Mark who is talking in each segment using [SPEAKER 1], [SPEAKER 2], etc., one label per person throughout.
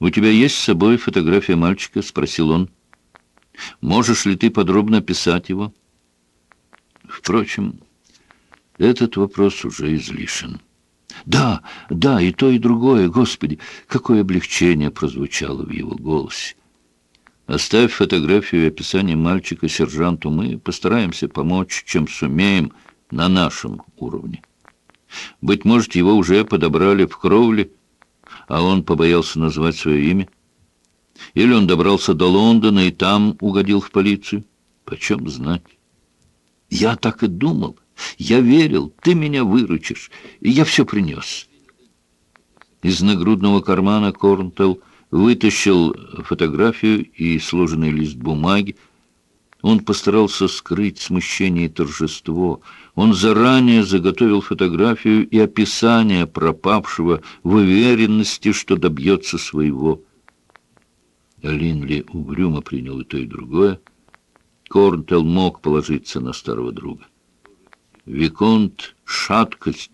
[SPEAKER 1] «У тебя есть с собой фотография мальчика?» — спросил он. «Можешь ли ты подробно описать его?» Впрочем, этот вопрос уже излишен. «Да, да, и то, и другое, Господи, какое облегчение прозвучало в его голосе!» «Оставь фотографию и описание мальчика сержанту, мы постараемся помочь, чем сумеем, на нашем уровне. Быть может, его уже подобрали в кровле, а он побоялся назвать свое имя. Или он добрался до Лондона и там угодил в полицию. Почем знать? Я так и думал. Я верил, ты меня выручишь, и я все принес. Из нагрудного кармана Корнтелл вытащил фотографию и сложенный лист бумаги. Он постарался скрыть смущение и торжество. Он заранее заготовил фотографию и описание пропавшего в уверенности, что добьется своего. Линли угрюмо принял и то, и другое. Корнтелл мог положиться на старого друга. Виконт шаткость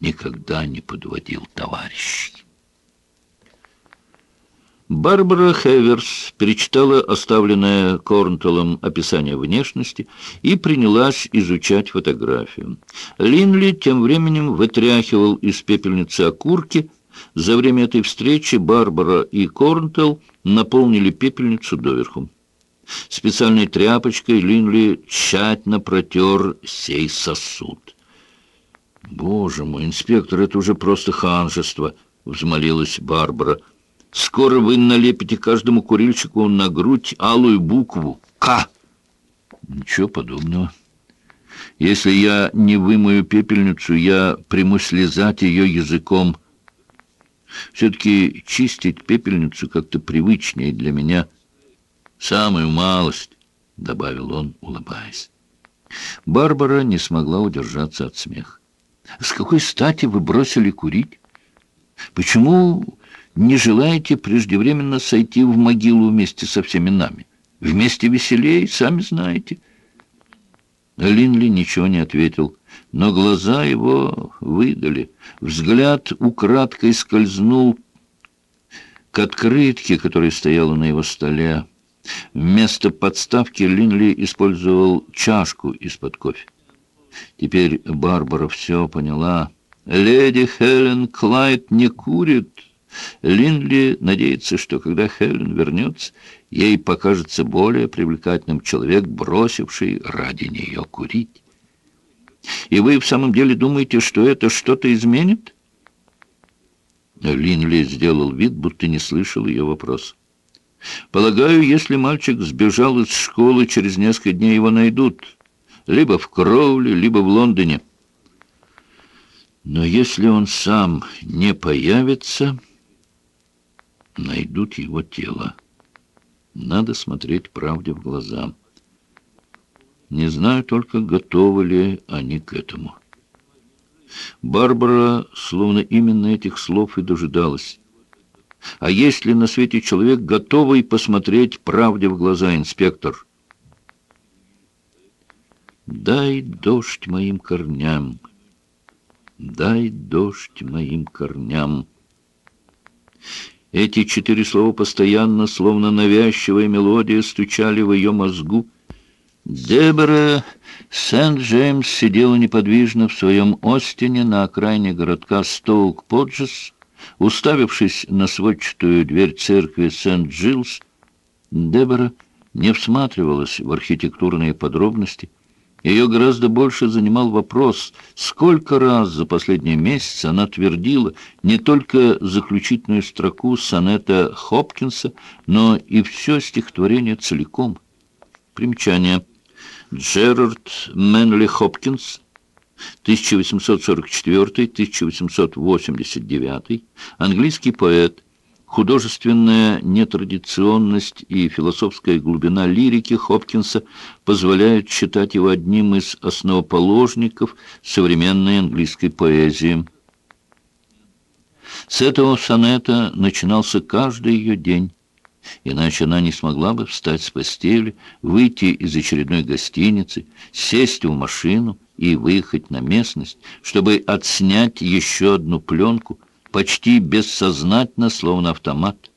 [SPEAKER 1] никогда не подводил товарищей. Барбара Хеверс перечитала оставленное Корнтеллом описание внешности и принялась изучать фотографию. Линли тем временем вытряхивал из пепельницы окурки. За время этой встречи Барбара и Корнтелл наполнили пепельницу доверху. Специальной тряпочкой Линли тщательно протер сей сосуд. «Боже мой, инспектор, это уже просто ханжество!» — взмолилась Барбара — Скоро вы налепите каждому курильщику на грудь алую букву «К». Ничего подобного. Если я не вымою пепельницу, я примусь лизать ее языком. Все-таки чистить пепельницу как-то привычнее для меня. Самую малость, — добавил он, улыбаясь. Барбара не смогла удержаться от смеха. «С какой стати вы бросили курить? Почему не желаете преждевременно сойти в могилу вместе со всеми нами? Вместе веселей, сами знаете». Линли ничего не ответил, но глаза его выдали. Взгляд украдкой скользнул к открытке, которая стояла на его столе. Вместо подставки Линли использовал чашку из-под кофе. Теперь Барбара все поняла. «Леди Хелен Клайд не курит». Линли надеется, что когда Хелен вернется, ей покажется более привлекательным человек, бросивший ради нее курить. И вы в самом деле думаете, что это что-то изменит? Линли сделал вид, будто не слышал ее вопрос. Полагаю, если мальчик сбежал из школы, через несколько дней его найдут. Либо в Кроуле, либо в Лондоне. Но если он сам не появится найдут его тело. Надо смотреть правде в глаза. Не знаю только, готовы ли они к этому. Барбара словно именно этих слов и дожидалась. А есть ли на свете человек, готовый посмотреть правде в глаза, инспектор? Дай дождь моим корням, дай дождь моим корням. Эти четыре слова постоянно, словно навязчивая мелодия, стучали в ее мозгу. Дебора Сент-Джеймс сидела неподвижно в своем Остине на окраине городка Стоук-Поджес, уставившись на сводчатую дверь церкви Сент-Джилс. Дебора не всматривалась в архитектурные подробности, ее гораздо больше занимал вопрос, сколько раз за последние месяцы она твердила не только заключительную строку сонета Хопкинса, но и все стихотворение целиком. Примечание. Джерард Мэнли Хопкинс, 1844-1889, английский поэт, Художественная нетрадиционность и философская глубина лирики Хопкинса позволяют считать его одним из основоположников современной английской поэзии. С этого сонета начинался каждый ее день, иначе она не смогла бы встать с постели, выйти из очередной гостиницы, сесть в машину и выехать на местность, чтобы отснять еще одну пленку – почти бессознательно, словно автомат.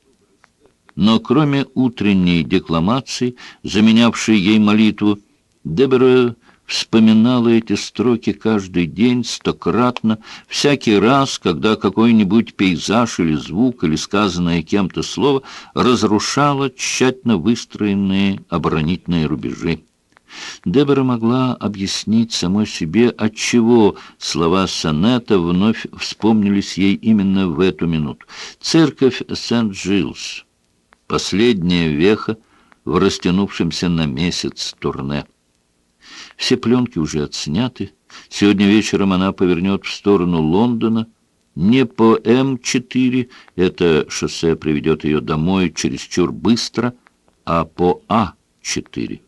[SPEAKER 1] Но кроме утренней декламации, заменявшей ей молитву, Дебера вспоминала эти строки каждый день стократно, всякий раз, когда какой-нибудь пейзаж или звук, или сказанное кем-то слово разрушало тщательно выстроенные оборонительные рубежи. Дебора могла объяснить самой себе, отчего слова сонета вновь вспомнились ей именно в эту минуту. Церковь Сент-Джилс, последняя веха в растянувшемся на месяц турне. Все пленки уже отсняты. Сегодня вечером она повернет в сторону Лондона. Не по М4, это шоссе приведет ее домой чересчур быстро, а по А4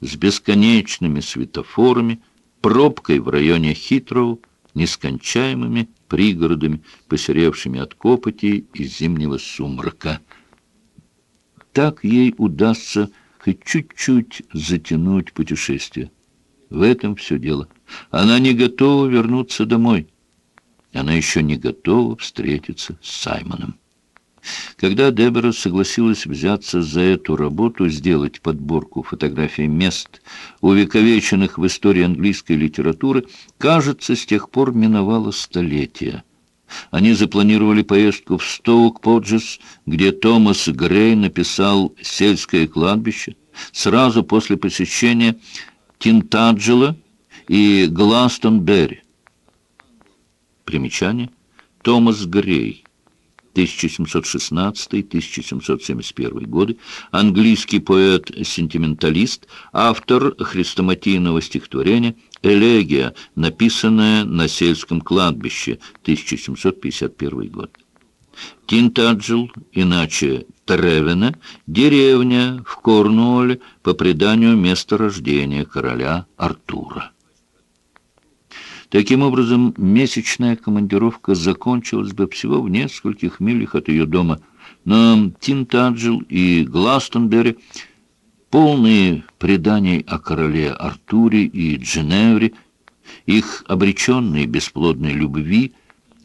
[SPEAKER 1] с бесконечными светофорами, пробкой в районе Хитроу, нескончаемыми пригородами, посеревшими от копоти и зимнего сумрака. Так ей удастся хоть чуть-чуть затянуть путешествие. В этом все дело. Она не готова вернуться домой. Она еще не готова встретиться с Саймоном. Когда Дебора согласилась взяться за эту работу, сделать подборку фотографий мест, увековеченных в истории английской литературы, кажется, с тех пор миновало столетие. Они запланировали поездку в Стоук-Поджес, где Томас Грей написал «Сельское кладбище», сразу после посещения Тинтаджела и Гластон-Берри. Примечание. Томас Грей. 1716-1771 годы, английский поэт-сентименталист, автор хрестоматийного стихотворения «Элегия», написанная на сельском кладбище, 1751 год. Тинтаджел, иначе Тревена, деревня в Корнуолле, по преданию место рождения короля Артура. Таким образом, месячная командировка закончилась бы всего в нескольких милях от ее дома, но Тинтаджел и Гластонберри, полные преданий о короле Артуре и Дженевре, их обреченной бесплодной любви –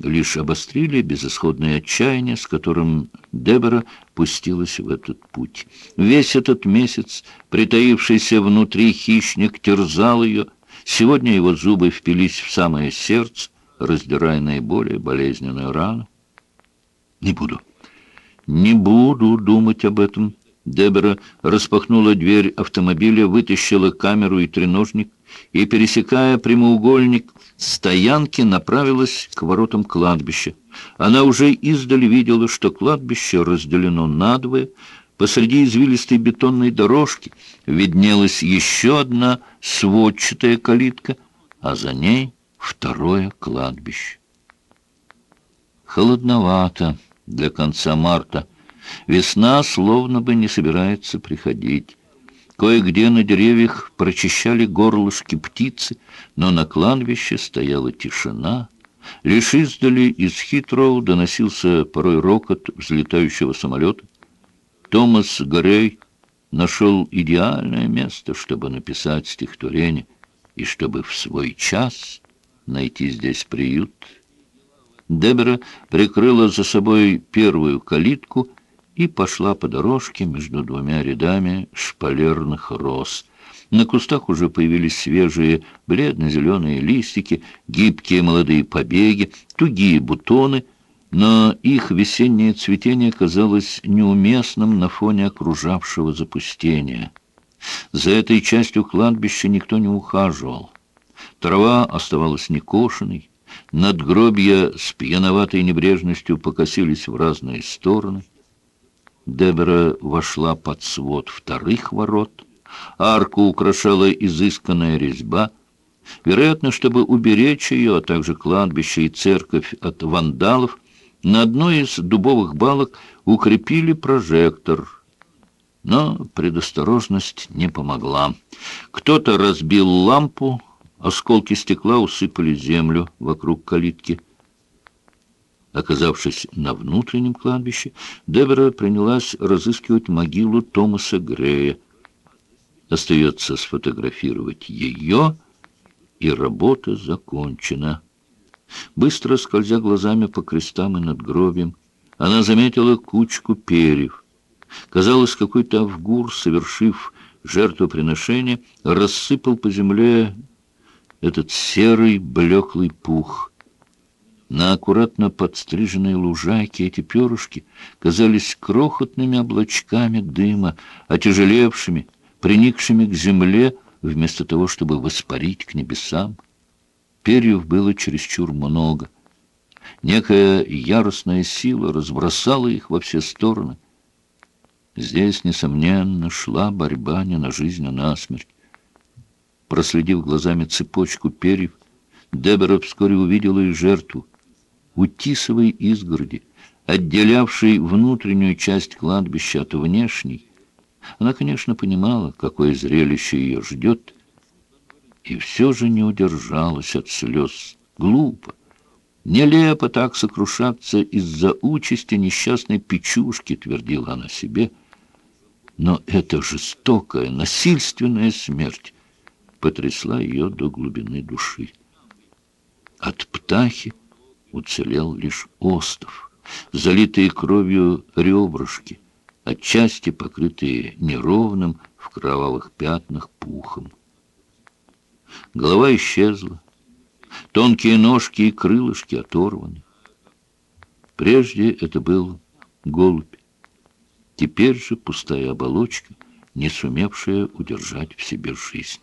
[SPEAKER 1] лишь обострили безысходное отчаяние, с которым Дебора пустилась в этот путь. Весь этот месяц, притаившийся внутри хищник, терзал ее. Сегодня его зубы впились в самое сердце, раздирая наиболее болезненную рану. «Не буду, не буду думать об этом». Дебора распахнула дверь автомобиля, вытащила камеру и треножник и, пересекая прямоугольник, стоянки направилась к воротам кладбища. Она уже издали видела, что кладбище разделено надвое. Посреди извилистой бетонной дорожки виднелась еще одна сводчатая калитка, а за ней второе кладбище. Холодновато для конца марта. Весна словно бы не собирается приходить. Кое-где на деревьях прочищали горлышки птицы, но на кладбище стояла тишина. Лишь издали из Хитроу доносился порой рокот взлетающего самолета. Томас Горей нашел идеальное место, чтобы написать стихотворение, и чтобы в свой час найти здесь приют. Дебера прикрыла за собой первую калитку и пошла по дорожке между двумя рядами шпалерных роз. На кустах уже появились свежие бледно-зеленые листики, гибкие молодые побеги, тугие бутоны, но их весеннее цветение казалось неуместным на фоне окружавшего запустения. За этой частью кладбища никто не ухаживал. Трава оставалась некошенной, надгробья с пьяноватой небрежностью покосились в разные стороны. Дебора вошла под свод вторых ворот. Арку украшала изысканная резьба. Вероятно, чтобы уберечь ее, а также кладбище и церковь от вандалов, на одной из дубовых балок укрепили прожектор. Но предосторожность не помогла. Кто-то разбил лампу, осколки стекла усыпали землю вокруг калитки. Оказавшись на внутреннем кладбище, Дебора принялась разыскивать могилу Томаса Грея. Остается сфотографировать ее, и работа закончена. Быстро скользя глазами по крестам и надгробиям, она заметила кучку перьев. Казалось, какой-то Авгур, совершив жертвоприношение, рассыпал по земле этот серый блеклый пух. На аккуратно подстриженной лужайке эти перышки казались крохотными облачками дыма, отяжелевшими, приникшими к земле, вместо того, чтобы воспарить к небесам. Перьев было чересчур много. Некая яростная сила разбросала их во все стороны. Здесь, несомненно, шла борьба не на жизнь, а на смерть. Проследив глазами цепочку перьев, Дебора вскоре увидела и жертву. У тисовой изгороди, отделявшей внутреннюю часть кладбища от внешней, она, конечно, понимала, какое зрелище ее ждет, и все же не удержалась от слез. Глупо, нелепо так сокрушаться из-за участи несчастной печушки, твердила она себе. Но эта жестокая, насильственная смерть потрясла ее до глубины души. От птахи уцелел лишь остов, залитые кровью ребрышки, отчасти покрытые неровным в кровавых пятнах пухом. Голова исчезла, тонкие ножки и крылышки оторваны. Прежде это был голубь, теперь же пустая оболочка, не сумевшая удержать в себе жизнь.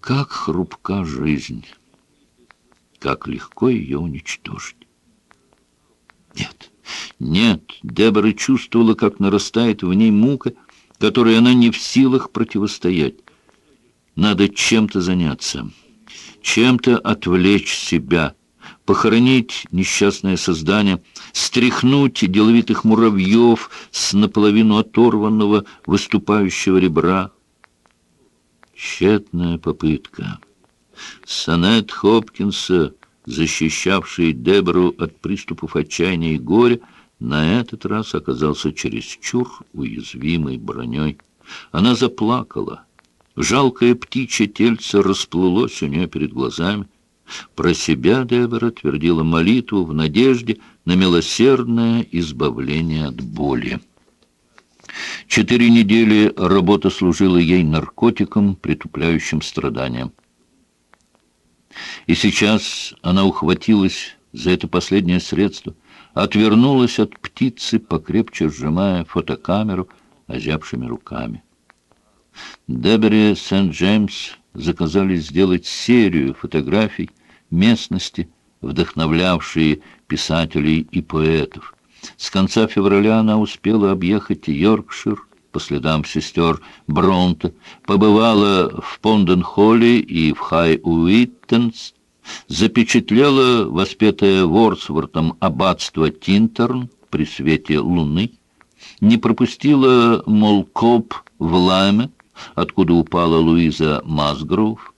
[SPEAKER 1] Как хрупка жизнь, как легко ее уничтожить. Нет, нет, Дебора чувствовала, как нарастает в ней мука, которой она не в силах противостоять. Надо чем-то заняться, чем-то отвлечь себя, похоронить несчастное создание, стряхнуть деловитых муравьев с наполовину оторванного выступающего ребра. Тщетная попытка. Сонет Хопкинса, защищавший Дебору от приступов отчаяния и горя, на этот раз оказался чересчур уязвимой броней. Она заплакала. Жалкое птичье тельце расплылось у нее перед глазами. Про себя Дебора твердила молитву в надежде на милосердное избавление от боли. Четыре недели работа служила ей наркотиком, притупляющим страданиям. И сейчас она ухватилась за это последнее средство, отвернулась от птицы, покрепче сжимая фотокамеру озябшими руками. Дебери Сент-Джеймс заказали сделать серию фотографий местности, вдохновлявшие писателей и поэтов. С конца февраля она успела объехать Йоркшир по следам сестер Бронте, побывала в Понден-Холле и в Хай-Уизенс, запечатлела воспетое Вордсвортом аббатство Тинтерн при свете луны, не пропустила мол Кобб в Лайме, откуда упала Луиза Масгроув,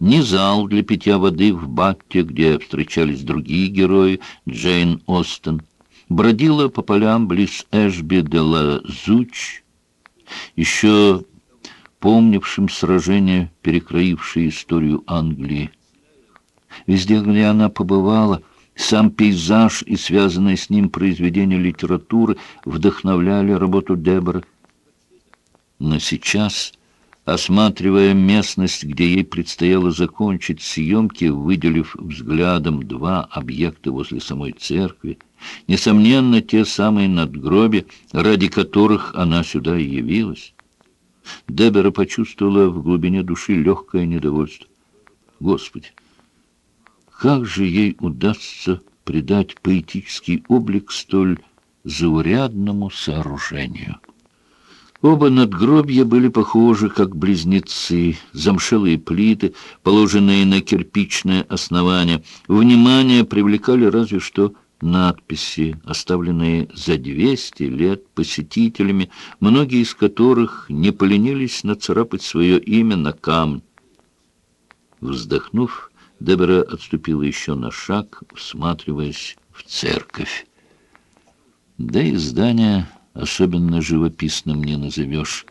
[SPEAKER 1] ни зал для питья воды в Бате, где встречались другие герои, Джейн Остен, бродила по полям близ Эшби де ла Зуч, еще помнившим сражение, перекроившее историю Англии. Везде, где она побывала, сам пейзаж и связанные с ним произведения литературы вдохновляли работу Дебора. Но сейчас, осматривая местность, где ей предстояло закончить съемки, выделив взглядом два объекта возле самой церкви, несомненно, те самые надгроби, ради которых она сюда и явилась, Дебора почувствовала в глубине души легкое недовольство. Господи, как же ей удастся придать поэтический облик столь заурядному сооружению? Оба надгробья были похожи, как близнецы, замшелые плиты, положенные на кирпичное основание. Внимание привлекали разве что надписи, оставленные за 200 лет посетителями, многие из которых не поленились нацарапать свое имя на камень. Вздохнув, Дебера отступила еще на шаг, всматриваясь в церковь. Да и здание особенно живописным не назовешь.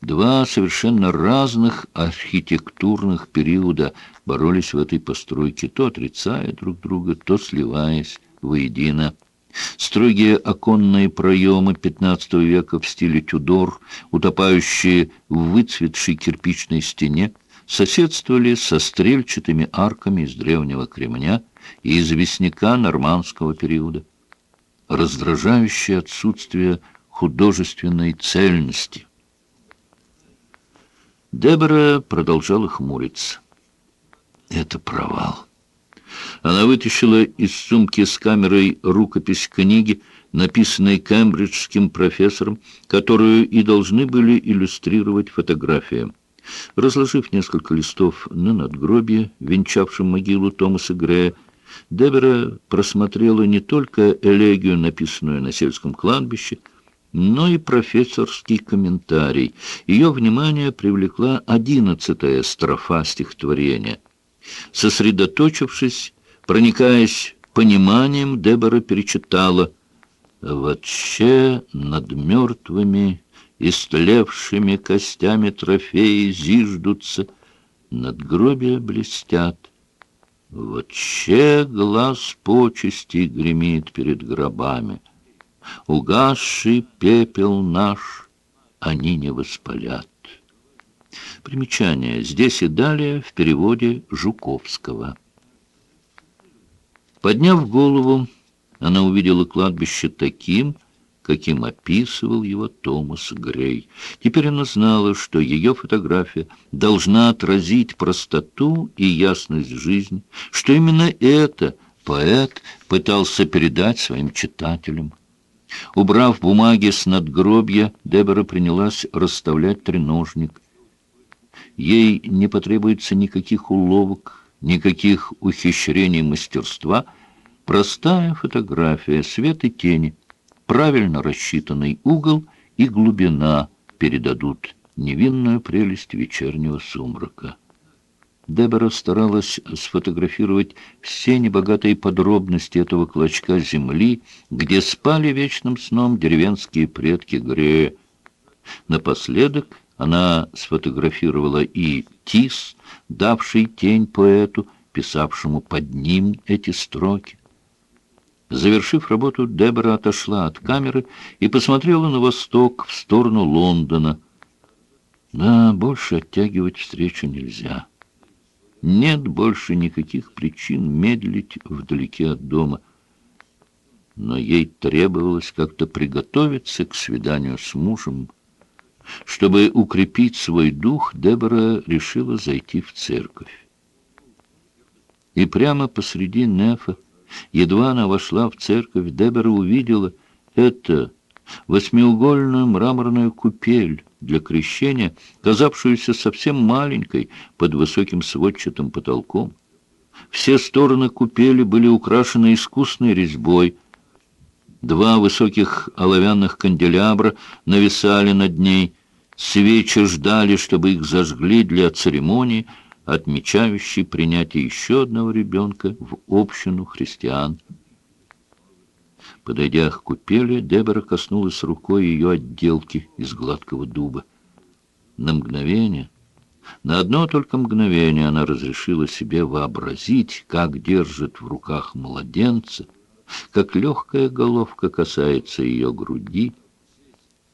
[SPEAKER 1] Два совершенно разных архитектурных периода боролись в этой постройке, то отрицая друг друга, то сливаясь воедино. Строгие оконные проемы XV века в стиле Тюдор, утопающие в выцветшей кирпичной стене, соседствовали со стрельчатыми арками из древнего кремня и известняка нормандского периода. Раздражающее отсутствие художественной цельности. Дебора продолжала хмуриться. Это провал. Она вытащила из сумки с камерой рукопись книги, написанной кембриджским профессором, которую и должны были иллюстрировать фотографии. Разложив несколько листов на надгробие, венчавшем могилу Томаса Грея, Дебера просмотрела не только элегию, написанную на сельском кладбище, но и профессорский комментарий. Ее внимание привлекла одиннадцатая строфа стихотворения. Сосредоточившись, проникаясь пониманием, Дебора перечитала «Вообще над мертвыми, истлевшими костями трофеи зиждутся, надгробия блестят. Вообще глаз почести гремит перед гробами» угасший пепел наш они не воспалят. Примечание. Здесь и далее в переводе Жуковского. Подняв голову, она увидела кладбище таким, каким описывал его Томас Грей. Теперь она знала, что ее фотография должна отразить простоту и ясность жизни, что именно это поэт пытался передать своим читателям. Убрав бумаги с надгробья, Дебора принялась расставлять треножник. Ей не потребуется никаких уловок, никаких ухищрений мастерства. Простая фотография, свет и тени, правильно рассчитанный угол и глубина передадут невинную прелесть вечернего сумрака. Дебора старалась сфотографировать все небогатые подробности этого клочка земли, где спали вечным сном деревенские предки Грея. Напоследок она сфотографировала и Тис, давший тень поэту, писавшему под ним эти строки. Завершив работу, Дебора отошла от камеры и посмотрела на восток, в сторону Лондона. Да, больше оттягивать встречу нельзя. Нет больше никаких причин медлить вдалеке от дома. Но ей требовалось как-то приготовиться к свиданию с мужем. Чтобы укрепить свой дух, Дебора решила зайти в церковь. И прямо посреди Нефа, едва она вошла в церковь, Дебора увидела это восьмиугольную мраморную купель для крещения, казавшуюся совсем маленькой под высоким сводчатым потолком. Все стороны купели были украшены искусной резьбой. Два высоких оловянных канделябра нависали над ней. Свечи ждали, чтобы их зажгли для церемонии, отмечающей принятие еще одного ребенка в общину христиан. Подойдя к купели, Дебора коснулась рукой ее отделки из гладкого дуба. На мгновение, на одно только мгновение она разрешила себе вообразить, как держит в руках младенца, как легкая головка касается ее груди,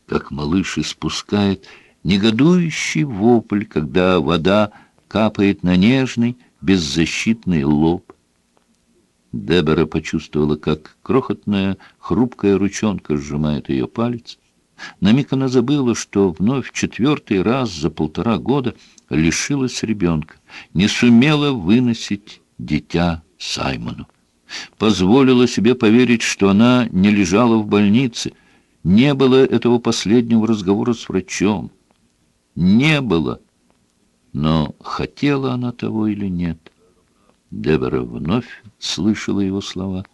[SPEAKER 1] как малыш испускает негодующий вопль, когда вода капает на нежный, беззащитный лоб. Дебора почувствовала, как крохотная, хрупкая ручонка сжимает ее палец. На миг она забыла, что вновь четвертый раз за полтора года лишилась ребенка, не сумела выносить дитя Саймону. Позволила себе поверить, что она не лежала в больнице, не было этого последнего разговора с врачом. Не было. Но хотела она того или нет — Дебора вновь слышала его слова.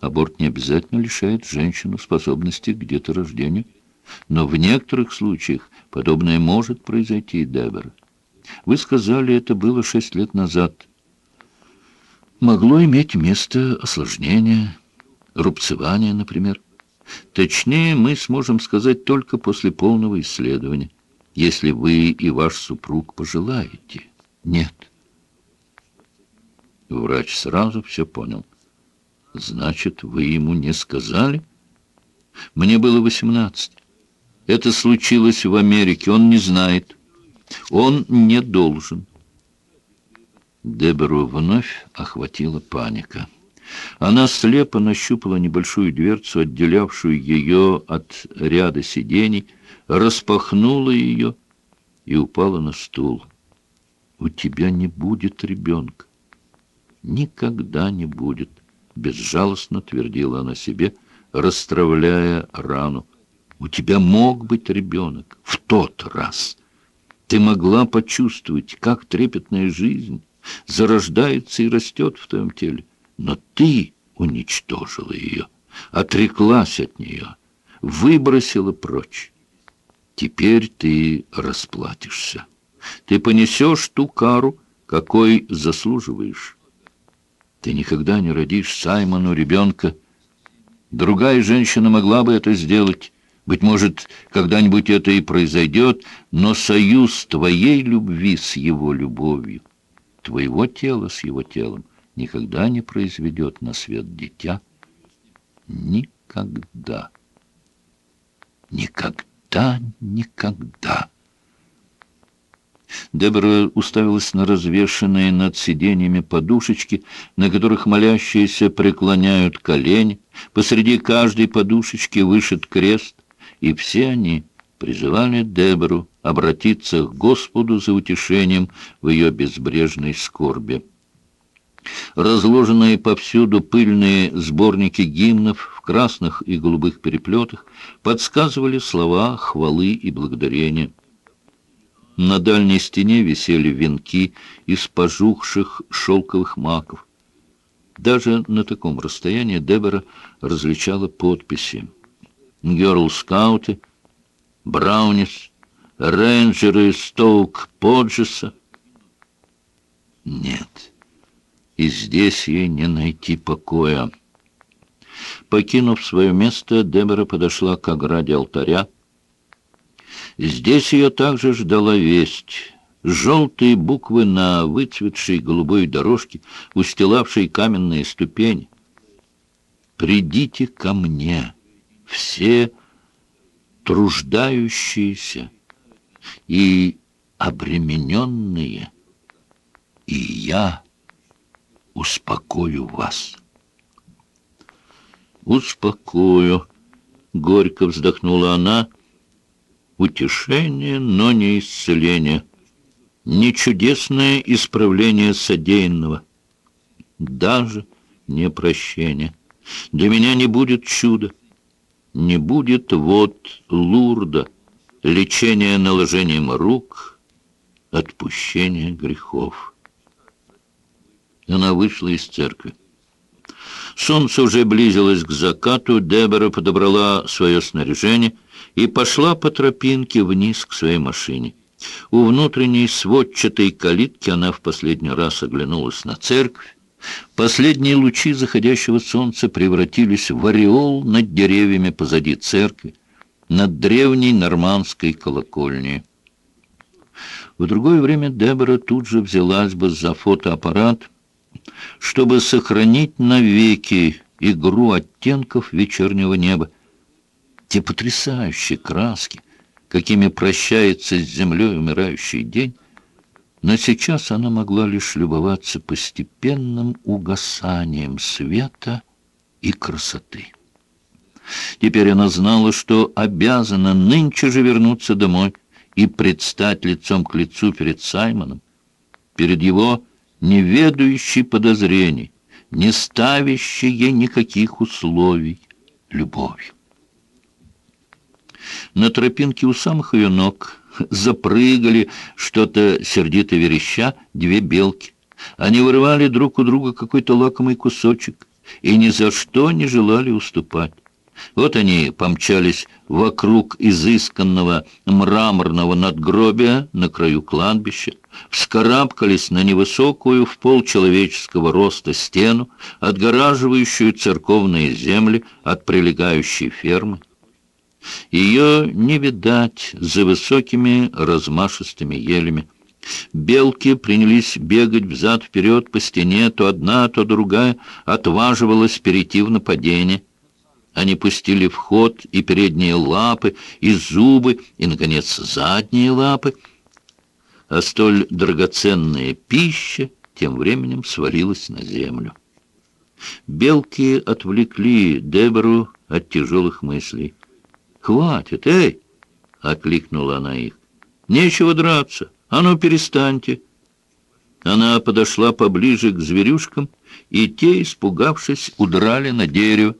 [SPEAKER 1] Аборт не обязательно лишает женщину способности к деторождению, но в некоторых случаях подобное может произойти, Дебора. Вы сказали, это было шесть лет назад. Могло иметь место осложнение, рубцевание, например. Точнее, мы сможем сказать только после полного исследования, если вы и ваш супруг пожелаете. Нет. Врач сразу все понял. Значит, вы ему не сказали? Мне было восемнадцать. Это случилось в Америке. Он не знает. Он не должен. Дебору вновь охватила паника. Она слепо нащупала небольшую дверцу, отделявшую ее от ряда сидений, распахнула ее и упала на стул. «У тебя не будет ребенка. Никогда не будет», — безжалостно твердила она себе, расстравляя рану. «У тебя мог быть ребенок в тот раз. Ты могла почувствовать, как трепетная жизнь зарождается и растет в твоем теле. Но ты уничтожила ее, отреклась от нее, выбросила прочь. Теперь ты расплатишься. Ты понесешь ту кару, какой заслуживаешь. Ты никогда не родишь Саймону ребенка. Другая женщина могла бы это сделать. Быть может, когда-нибудь это и произойдет, но союз твоей любви с его любовью, твоего тела с его телом — никогда не произведет на свет дитя. Никогда. Никогда, никогда. Дебора уставилась на развешанные над сиденьями подушечки, на которых молящиеся преклоняют колени. Посреди каждой подушечки вышит крест, и все они призывали Дебору обратиться к Господу за утешением в ее безбрежной скорби. Разложенные повсюду пыльные сборники гимнов красных и голубых переплетах подсказывали слова хвалы и благодарения. На дальней стене висели венки из пожухших шелковых маков. Даже на таком расстоянии Дебора различала подписи. «Герл-скауты», «Браунис», «Рейнджеры Стоук-Поджеса». Нет и здесь ей не найти покоя. Покинув свое место, Дебора подошла к ограде алтаря. Здесь ее также ждала весть. Желтые буквы на выцветшей голубой дорожке, устилавшей каменные ступени. «Придите ко мне, все труждающиеся и обремененные, и я» успокою вас. Успокою, горько вздохнула она. Утешение, но не исцеление. Не чудесное исправление содеянного. Даже не прощение. Для меня не будет чуда. Не будет вот Лурда, лечения наложением рук, отпущения грехов. Она вышла из церкви. Солнце уже близилось к закату, Дебора подобрала свое снаряжение и пошла по тропинке вниз к своей машине. У внутренней сводчатой калитки она в последний раз оглянулась на церковь. Последние лучи заходящего солнца превратились в ореол над деревьями позади церкви, над древней нормандской колокольней. В другое время Дебора тут же взялась бы за фотоаппарат — чтобы сохранить навеки игру оттенков вечернего неба. Те потрясающие краски, какими прощается с землей умирающий день, но сейчас она могла лишь любоваться постепенным угасанием света и красоты. Теперь она знала, что обязана нынче же вернуться домой и предстать лицом к лицу перед Саймоном, перед его не ведающий подозрений, не ставящий ей никаких условий любовью. На тропинке у самых ее ног запрыгали, что-то сердито вереща, две белки. Они вырывали друг у друга какой-то лакомый кусочек и ни за что не желали уступать. Вот они помчались вокруг изысканного мраморного надгробия на краю кладбища. Вскарабкались на невысокую в полчеловеческого роста стену, отгораживающую церковные земли от прилегающей фермы. Ее не видать за высокими размашистыми елями. Белки принялись бегать взад-вперед по стене, то одна, то другая отваживалась перейти в нападение. Они пустили в ход и передние лапы, и зубы, и, наконец, задние лапы. А столь драгоценная пища тем временем свалилась на землю. Белки отвлекли Дебору от тяжелых мыслей. «Хватит, эй!» — окликнула она их. «Нечего драться. А ну, перестаньте!» Она подошла поближе к зверюшкам, и те, испугавшись, удрали на дерево.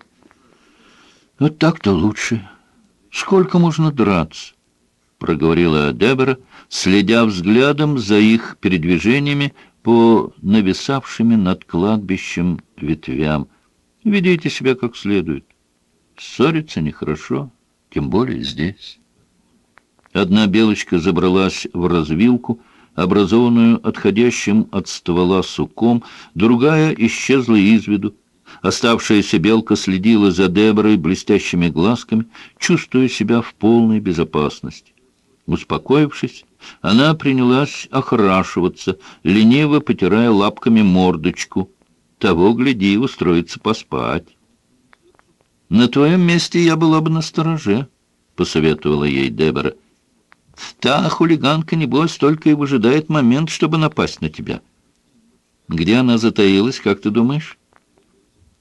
[SPEAKER 1] «Вот так-то лучше. Сколько можно драться?» — проговорила Дебора, следя взглядом за их передвижениями по нависавшими над кладбищем ветвям. «Ведите себя как следует. Ссориться нехорошо, тем более здесь». Одна белочка забралась в развилку, образованную отходящим от ствола суком, другая исчезла из виду. Оставшаяся белка следила за Деборой блестящими глазками, чувствуя себя в полной безопасности. Успокоившись, она принялась охрашиваться, лениво потирая лапками мордочку. Того, гляди, устроиться поспать. «На твоем месте я была бы настороже», — посоветовала ей Дебора. Та хулиганка, небось, только и выжидает момент, чтобы напасть на тебя. Где она затаилась, как ты думаешь?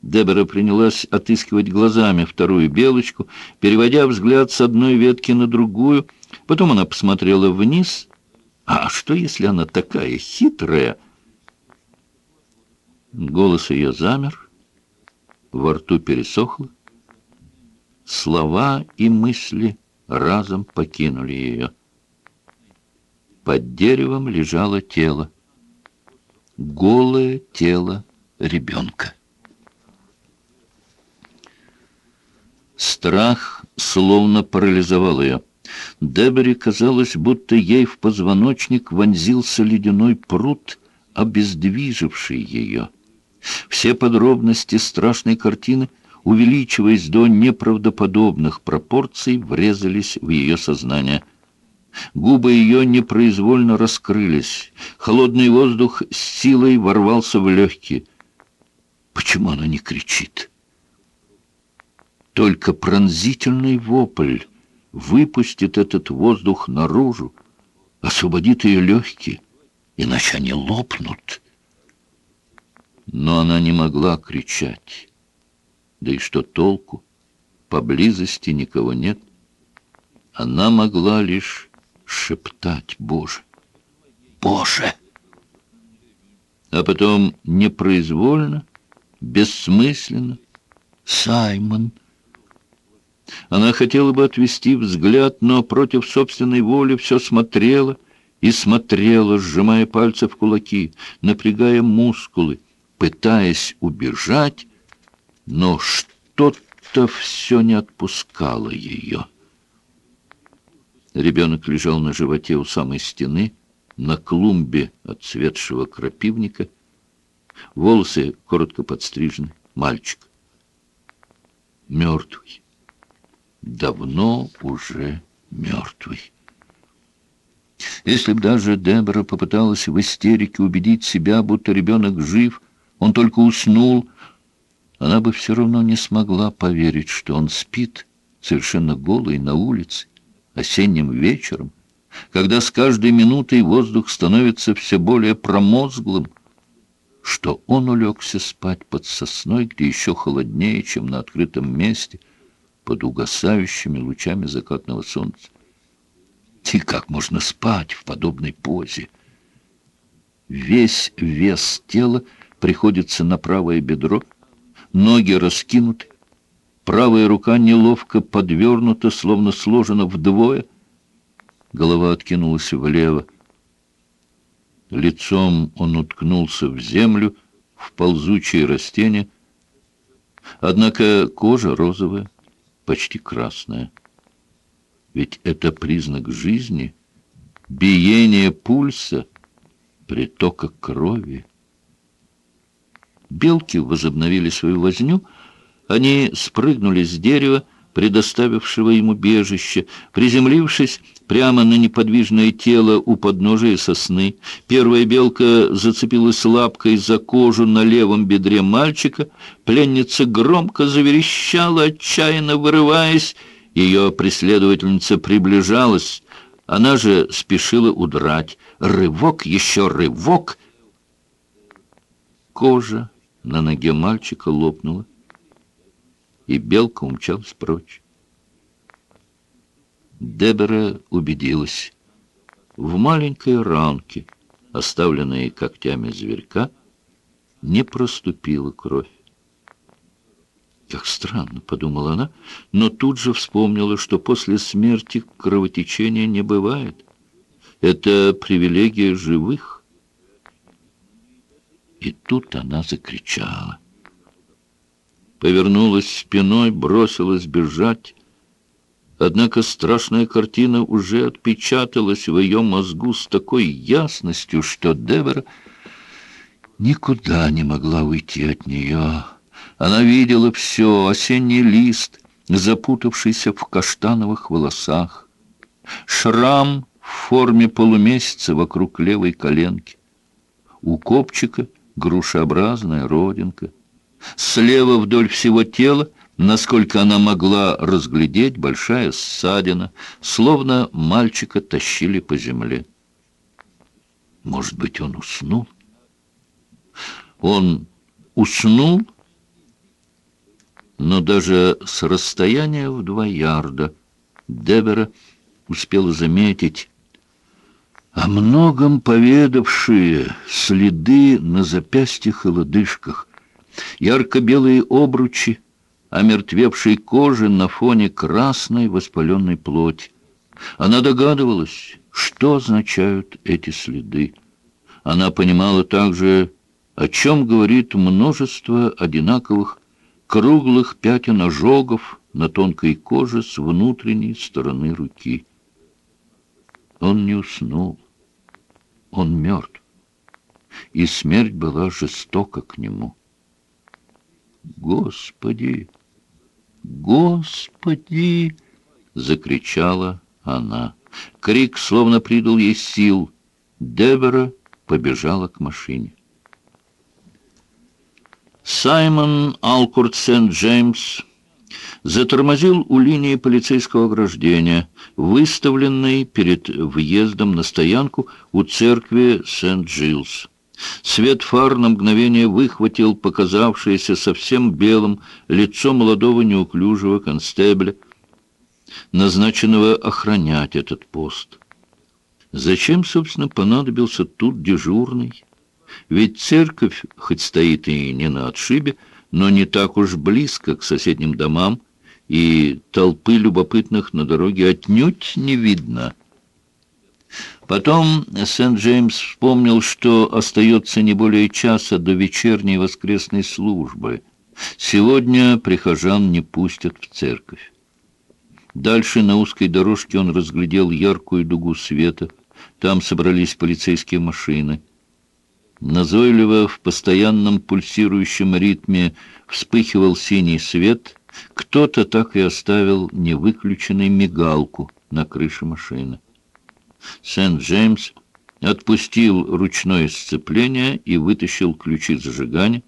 [SPEAKER 1] Дебора принялась отыскивать глазами вторую белочку, переводя взгляд с одной ветки на другую. Потом она посмотрела вниз. А что, если она такая хитрая? Голос ее замер, во рту пересохло. Слова и мысли разом покинули ее. Под деревом лежало тело. Голое тело ребенка. Страх словно парализовал ее. Дебери казалось, будто ей в позвоночник вонзился ледяной пруд, обездвиживший ее. Все подробности страшной картины, увеличиваясь до неправдоподобных пропорций, врезались в ее сознание – Губы ее непроизвольно раскрылись. Холодный воздух с силой ворвался в легкие. Почему она не кричит? Только пронзительный вопль выпустит этот воздух наружу, освободит ее легкие, иначе они лопнут. Но она не могла кричать. Да и что толку? Поблизости никого нет. Она могла лишь шептать «Боже! Боже!» А потом непроизвольно, бессмысленно «Саймон!» Она хотела бы отвести взгляд, но против собственной воли все смотрела и смотрела, сжимая пальцы в кулаки, напрягая мускулы, пытаясь убежать, но что-то все не отпускало ее. Ребенок лежал на животе у самой стены, на клумбе отцветшего крапивника. Волосы коротко подстрижены. Мальчик. Мертвый. Давно уже мертвый. Если б даже Дебора попыталась в истерике убедить себя, будто ребенок жив, он только уснул, она бы все равно не смогла поверить, что он спит, совершенно голый, на улице осенним вечером, когда с каждой минутой воздух становится все более промозглым, что он улегся спать под сосной, где еще холоднее, чем на открытом месте, под угасающими лучами закатного солнца. И как можно спать в подобной позе? Весь вес тела приходится на правое бедро, ноги раскинуты, Правая рука неловко подвернута, словно сложена вдвое. Голова откинулась влево. Лицом он уткнулся в землю, в ползучие растения. Однако кожа розовая, почти красная. Ведь это признак жизни, биение пульса, притока крови. Белки возобновили свою возню. Они спрыгнули с дерева, предоставившего ему бежище, приземлившись прямо на неподвижное тело у подножия сосны. Первая белка зацепилась лапкой за кожу на левом бедре мальчика. Пленница громко заверещала, отчаянно вырываясь. Ее преследовательница приближалась. Она же спешила удрать. Рывок, еще рывок. Кожа на ноге мальчика лопнула, и белка умчалась прочь. Дебера убедилась. В маленькой ранке, оставленной когтями зверька, не проступила кровь. Как странно, подумала она, но тут же вспомнила, что после смерти кровотечения не бывает. Это привилегия живых. И тут она закричала. Повернулась спиной, бросилась бежать. Однако страшная картина уже отпечаталась в ее мозгу с такой ясностью, что Девер никуда не могла уйти от нее. Она видела все, осенний лист, запутавшийся в каштановых волосах, шрам в форме полумесяца вокруг левой коленки, у копчика грушеобразная родинка, слева вдоль всего тела, насколько она могла разглядеть, большая ссадина, словно мальчика тащили по земле. Может быть, он уснул? Он уснул но даже с расстояния в два ярда Дебера успела заметить о многом поведавшие следы на запястьях и лодыжках, ярко-белые обручи, омертвевшей кожи на фоне красной воспаленной плоти. Она догадывалась, что означают эти следы. Она понимала также, о чем говорит множество одинаковых круглых пятен ожогов на тонкой коже с внутренней стороны руки. Он не уснул. Он мертв. И смерть была жестока к нему. «Господи! Господи!» — закричала она. Крик словно придал ей сил. Дебора побежала к машине. Саймон Алкурт Сент-Джеймс затормозил у линии полицейского ограждения, выставленной перед въездом на стоянку у церкви Сент-Джилс. Свет фар на мгновение выхватил показавшееся совсем белым лицо молодого неуклюжего констебля, назначенного охранять этот пост. Зачем, собственно, понадобился тут дежурный? Ведь церковь, хоть стоит и не на отшибе, но не так уж близко к соседним домам, и толпы любопытных на дороге отнюдь не видно. Потом Сент-Джеймс вспомнил, что остается не более часа до вечерней воскресной службы. Сегодня прихожан не пустят в церковь. Дальше на узкой дорожке он разглядел яркую дугу света. Там собрались полицейские машины. Назойливо в постоянном пульсирующем ритме вспыхивал синий свет. Кто-то так и оставил невыключенной мигалку на крыше машины. Сент-Джеймс отпустил ручное сцепление и вытащил ключи зажигания.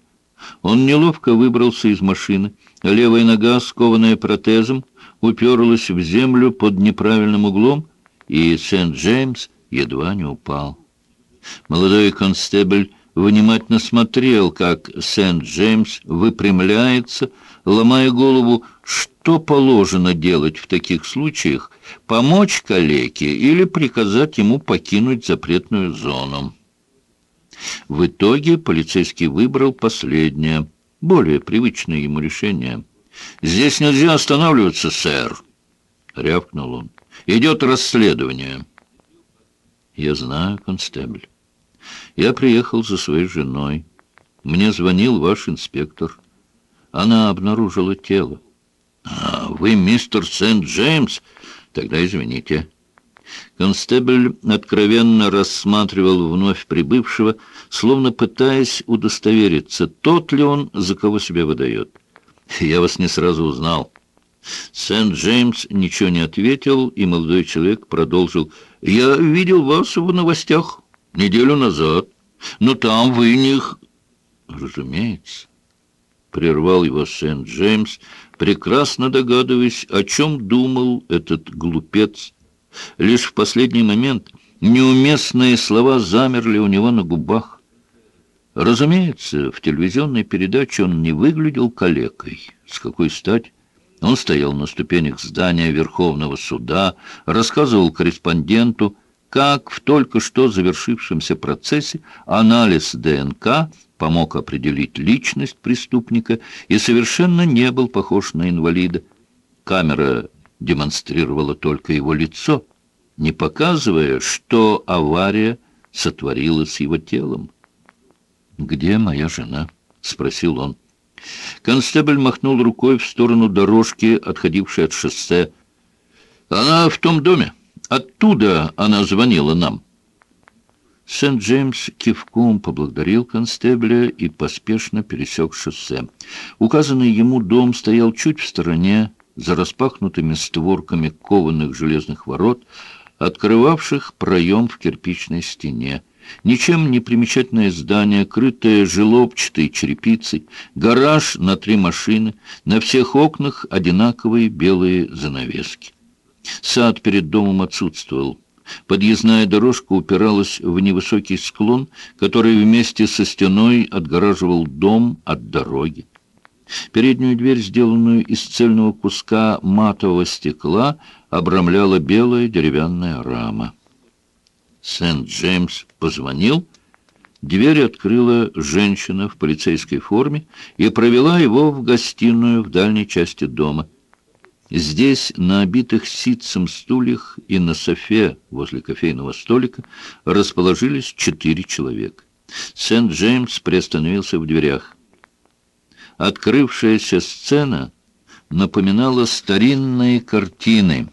[SPEAKER 1] Он неловко выбрался из машины. Левая нога, скованная протезом, уперлась в землю под неправильным углом, и Сент-Джеймс едва не упал. Молодой констебль внимательно смотрел, как Сент-Джеймс выпрямляется, ломая голову, что положено делать в таких случаях, помочь калеке или приказать ему покинуть запретную зону. В итоге полицейский выбрал последнее, более привычное ему решение. «Здесь нельзя останавливаться, сэр», — рявкнул он. «Идет расследование». «Я знаю, констебль». Я приехал за своей женой. Мне звонил ваш инспектор. Она обнаружила тело. А, вы мистер Сент-Джеймс? Тогда извините. Констебль откровенно рассматривал вновь прибывшего, словно пытаясь удостовериться, тот ли он, за кого себя выдает. «Я вас не сразу узнал». Сент-Джеймс ничего не ответил, и молодой человек продолжил. «Я видел вас в новостях неделю назад, но там вы них...» «Разумеется», — прервал его Сент-Джеймс, прекрасно догадываясь, о чем думал этот глупец. Лишь в последний момент неуместные слова замерли у него на губах. Разумеется, в телевизионной передаче он не выглядел калекой. С какой стати? Он стоял на ступенях здания Верховного суда, рассказывал корреспонденту, как в только что завершившемся процессе анализ ДНК помог определить личность преступника и совершенно не был похож на инвалида. Камера демонстрировала только его лицо, не показывая, что авария сотворила с его телом. «Где моя жена?» — спросил он. Констебль махнул рукой в сторону дорожки, отходившей от шоссе. «Она в том доме. Оттуда она звонила нам». Сент-Джеймс кивком поблагодарил констебля и поспешно пересек шоссе. Указанный ему дом стоял чуть в стороне, за распахнутыми створками кованых железных ворот, открывавших проем в кирпичной стене. Ничем не примечательное здание, крытое желобчатой черепицей, гараж на три машины, на всех окнах одинаковые белые занавески. Сад перед домом отсутствовал. Подъездная дорожка упиралась в невысокий склон, который вместе со стеной отгораживал дом от дороги. Переднюю дверь, сделанную из цельного куска матового стекла, обрамляла белая деревянная рама. Сент-Джеймс позвонил. Дверь открыла женщина в полицейской форме и провела его в гостиную в дальней части дома. Здесь, на обитых ситцем стульях и на софе возле кофейного столика, расположились четыре человека. Сент-Джеймс приостановился в дверях. Открывшаяся сцена напоминала старинные картины.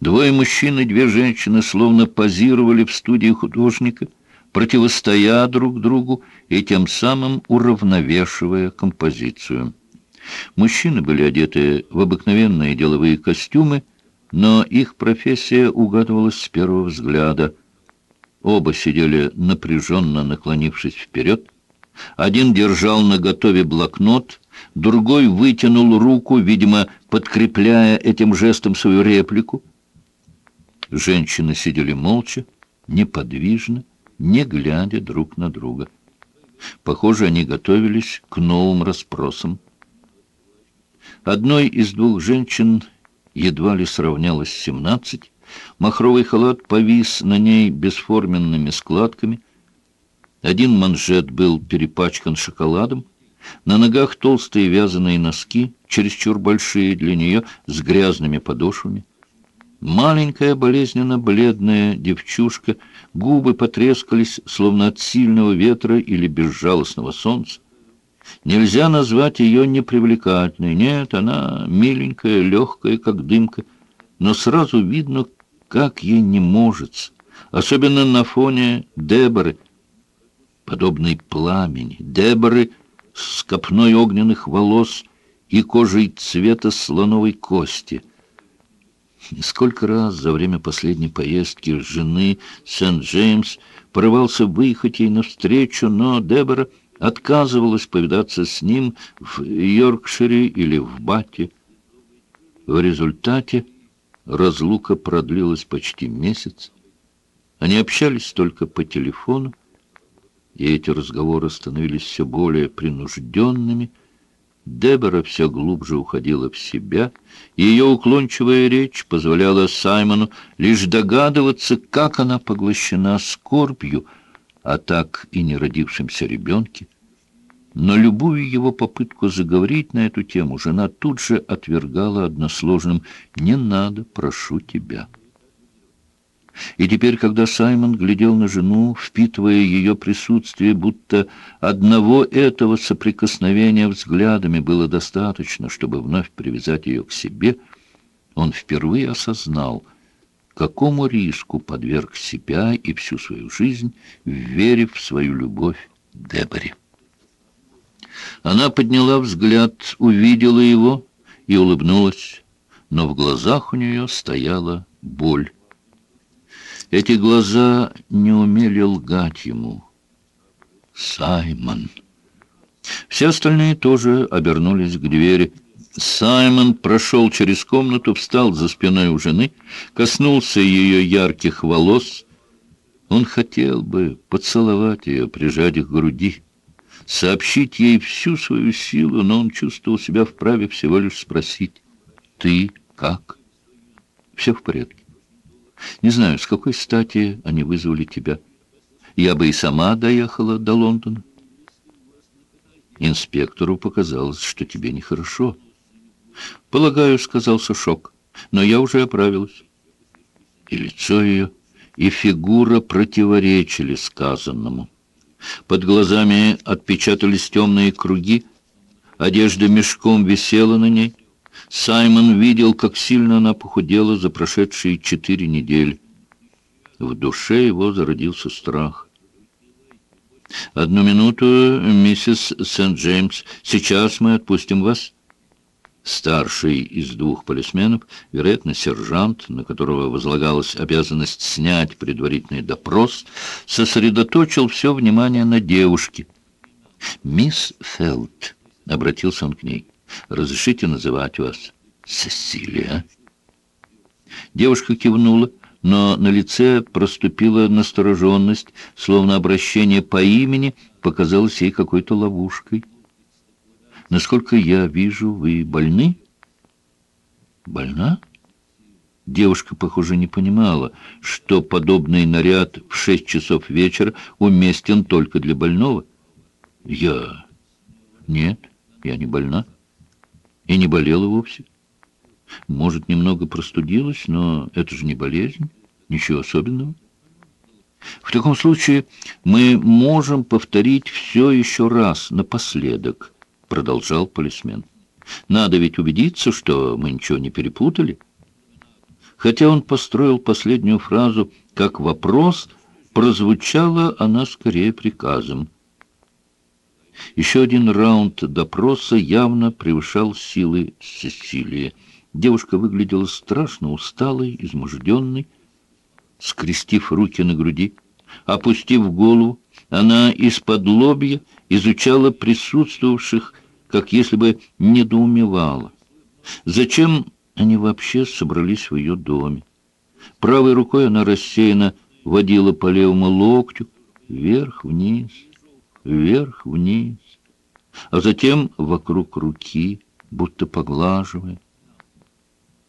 [SPEAKER 1] Двое мужчин и две женщины словно позировали в студии художника, противостоя друг другу и тем самым уравновешивая композицию. Мужчины были одеты в обыкновенные деловые костюмы, но их профессия угадывалась с первого взгляда. Оба сидели напряженно наклонившись вперед, один держал наготове блокнот, другой вытянул руку, видимо, подкрепляя этим жестом свою реплику. Женщины сидели молча, неподвижно, не глядя друг на друга. Похоже, они готовились к новым расспросам. Одной из двух женщин едва ли сравнялось семнадцать. Махровый халат повис на ней бесформенными складками — один манжет был перепачкан шоколадом, на ногах толстые вязаные носки, чересчур большие для нее, с грязными подошвами. Маленькая, болезненно-бледная девчушка, губы потрескались, словно от сильного ветра или безжалостного солнца. Нельзя назвать ее непривлекательной. Нет, она миленькая, легкая, как дымка, но сразу видно, как ей не может, особенно на фоне Деборы — подобный пламени, Деборы с копной огненных волос и кожей цвета слоновой кости. Сколько раз за время последней поездки жены Сент-Джеймс порывался выехать ей навстречу, но Дебора отказывалась повидаться с ним в Йоркшире или в Бате. В результате разлука продлилась почти месяц. Они общались только по телефону, и эти разговоры становились все более принужденными. Дебора все глубже уходила в себя, и ее уклончивая речь позволяла Саймону лишь догадываться, как она поглощена скорбью, а так и не родившимся ребенке. Но любую его попытку заговорить на эту тему жена тут же отвергала односложным «не надо, прошу тебя». И теперь, когда Саймон глядел на жену, впитывая ее присутствие, будто одного этого соприкосновения взглядами было достаточно, чтобы вновь привязать ее к себе, он впервые осознал, какому риску подверг себя и всю свою жизнь, верив в свою любовь Дебори. Она подняла взгляд, увидела его и улыбнулась, но в глазах у нее стояла боль. Эти глаза не умели лгать ему. Саймон. Все остальные тоже обернулись к двери. Саймон прошел через комнату, встал за спиной у жены, коснулся ее ярких волос. Он хотел бы поцеловать ее, прижать их к груди, сообщить ей всю свою силу, но он чувствовал себя вправе всего лишь спросить «Ты как?» «Все в порядке. Не знаю, с какой стати они вызвали тебя. Я бы и сама доехала до Лондона. Инспектору показалось, что тебе нехорошо. «Полагаю», — сказал Сашок, — «но я уже оправилась». И лицо ее, и фигура противоречили сказанному. Под глазами отпечатались темные круги, одежда мешком висела на ней. Саймон видел, как сильно она похудела за прошедшие четыре недели. В душе его зародился страх. «Одну минуту, миссис Сент-Джеймс. Сейчас мы отпустим вас». Старший из двух полисменов, вероятно, сержант, на которого возлагалась обязанность снять предварительный допрос, сосредоточил все внимание на девушке. «Мисс Фелд», — обратился он к ней, — «разрешите называть вас Сесилия?» Девушка кивнула, но на лице проступила настороженность, словно обращение по имени показалось ей какой-то ловушкой. Насколько я вижу, вы больны? Больна? Девушка, похоже, не понимала, что подобный наряд в шесть часов вечера уместен только для больного. Я... Нет, я не больна. И не болела вовсе. Может, немного простудилась, но это же не болезнь, ничего особенного. В таком случае мы можем повторить все еще раз, напоследок продолжал полисмен. «Надо ведь убедиться, что мы ничего не перепутали». Хотя он построил последнюю фразу как вопрос, прозвучала она скорее приказом. Еще один раунд допроса явно превышал силы Сесилии. Девушка выглядела страшно усталой, изможденной. Скрестив руки на груди, опустив голову, она из-под лобья изучала присутствовавших как если бы недоумевала. Зачем они вообще собрались в ее доме? Правой рукой она рассеянно водила по левому локтю, вверх-вниз, вверх-вниз, а затем вокруг руки, будто поглаживая.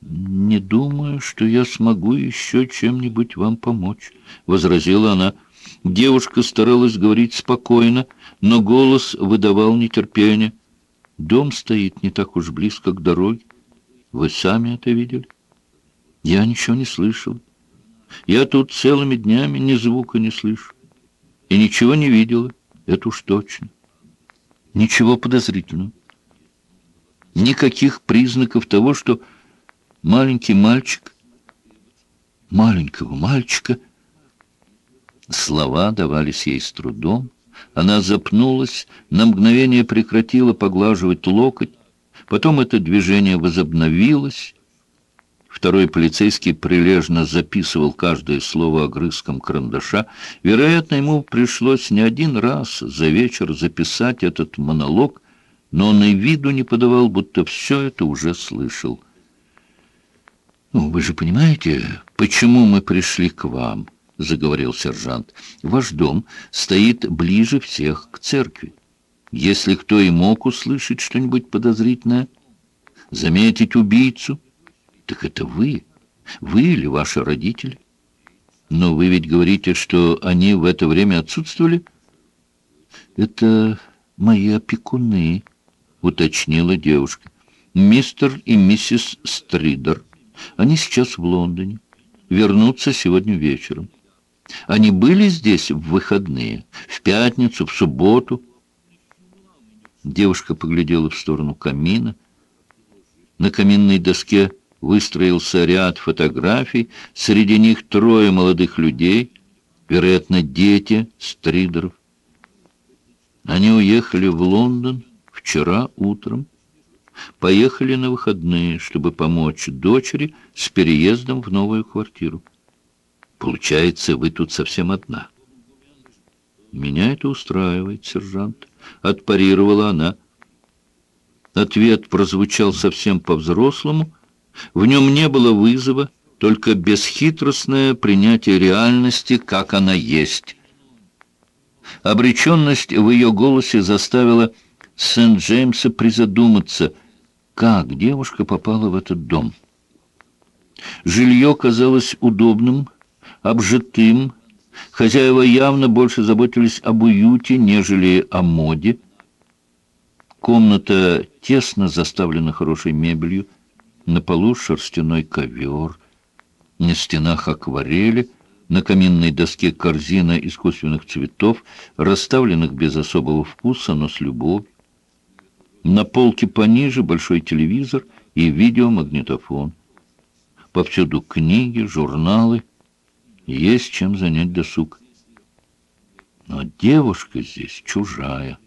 [SPEAKER 1] «Не думаю, что я смогу еще чем-нибудь вам помочь», — возразила она. Девушка старалась говорить спокойно, но голос выдавал нетерпение. Дом стоит не так уж близко к дороге. Вы сами это видели? Я ничего не слышал. Я тут целыми днями ни звука не слышу. И ничего не видела, это уж точно. Ничего подозрительного. Никаких признаков того, что маленький мальчик, маленького мальчика, слова давались ей с трудом, она запнулась, на мгновение прекратила поглаживать локоть, потом это движение возобновилось. Второй полицейский прилежно записывал каждое слово огрызком карандаша. Вероятно, ему пришлось не один раз за вечер записать этот монолог, но он и виду не подавал, будто все это уже слышал. «Ну, вы же понимаете, почему мы пришли к вам?» — заговорил сержант, — «ваш дом стоит ближе всех к церкви. Если кто и мог услышать что-нибудь подозрительное, заметить убийцу, так это вы, вы или ваши родители. Но вы ведь говорите, что они в это время отсутствовали?» «Это мои опекуны», — уточнила девушка. «Мистер и миссис Стридер. Они сейчас в Лондоне. Вернутся сегодня вечером». Они были здесь в выходные, в пятницу, в субботу. Девушка поглядела в сторону камина. На каминной доске выстроился ряд фотографий, среди них трое молодых людей, вероятно, дети стридеров. Они уехали в Лондон вчера утром, поехали на выходные, чтобы помочь дочери с переездом в новую квартиру. Получается, вы тут совсем одна. Меня это устраивает, сержант, отпарировала она. Ответ прозвучал совсем по-взрослому. В нем не было вызова, только бесхитростное принятие реальности, как она есть. Обреченность в ее голосе заставила Сент-Джеймса призадуматься, как девушка попала в этот дом. Жилье казалось удобным, обжитым. Хозяева явно больше заботились об уюте, нежели о моде. Комната тесно заставлена хорошей мебелью, на полу шерстяной ковер, на стенах акварели, на каминной доске корзина искусственных цветов, расставленных без особого вкуса, но с любовью. На полке пониже большой телевизор и видеомагнитофон. Повсюду книги, журналы. Есть чем занять досуг. Но девушка здесь чужая.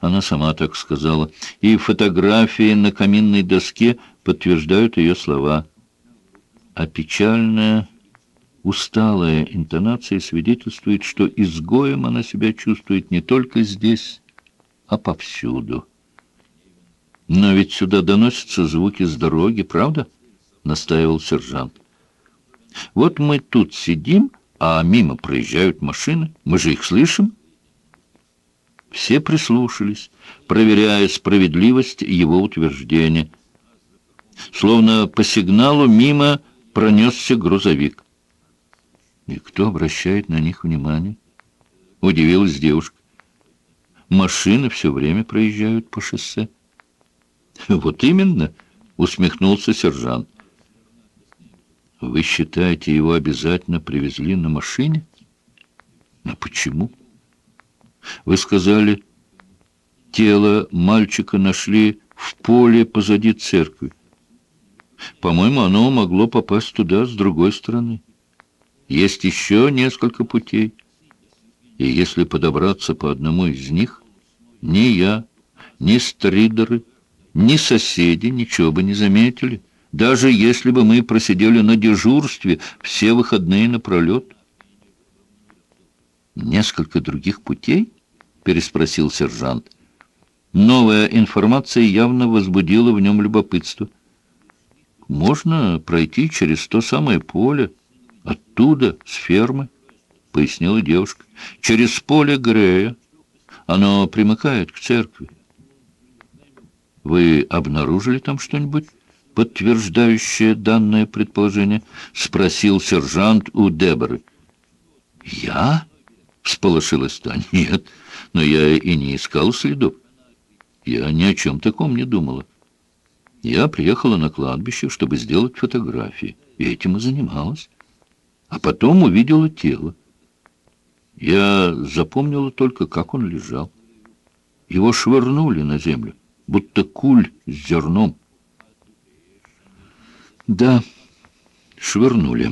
[SPEAKER 1] Она сама так сказала. И фотографии на каминной доске подтверждают ее слова. А печальная, усталая интонация свидетельствует, что изгоем она себя чувствует не только здесь, а повсюду. «Но ведь сюда доносятся звуки с дороги, правда?» — настаивал сержант. «Вот мы тут сидим, а мимо проезжают машины. Мы же их слышим». Все прислушались, проверяя справедливость его утверждения. Словно по сигналу мимо пронесся грузовик. И кто обращает на них внимание? Удивилась девушка. Машины все время проезжают по шоссе. Вот именно, усмехнулся сержант. Вы считаете, его обязательно привезли на машине? А почему? Вы сказали, тело мальчика нашли в поле позади церкви. По-моему, оно могло попасть туда с другой стороны. Есть еще несколько путей. И если подобраться по одному из них, ни я, ни стридеры, ни соседи ничего бы не заметили, даже если бы мы просидели на дежурстве все выходные напролет. «Несколько других путей?» — переспросил сержант. Новая информация явно возбудила в нем любопытство. «Можно пройти через то самое поле, оттуда, с фермы», — пояснила девушка. «Через поле Грея. Оно примыкает к церкви». «Вы обнаружили там что-нибудь?» Подтверждающее данное предположение?» — спросил сержант у Деборы. «Я?» — всполошилась та. «Нет, но я и не искал следов. Я ни о чем таком не думала. Я приехала на кладбище, чтобы сделать фотографии, и этим и занималась. А потом увидела тело. Я запомнила только, как он лежал. Его швырнули на землю, будто куль с зерном. Да, швырнули.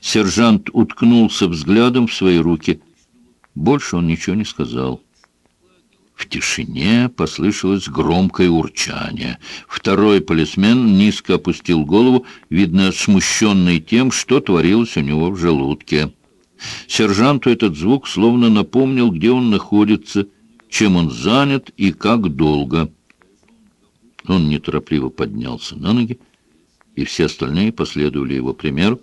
[SPEAKER 1] Сержант уткнулся взглядом в свои руки. Больше он ничего не сказал. В тишине послышалось громкое урчание. Второй полисмен низко опустил голову, видно, смущенный тем, что творилось у него в желудке. Сержанту этот звук словно напомнил, где он находится, чем он занят и как долго. Он неторопливо поднялся на ноги и все остальные последовали его примеру.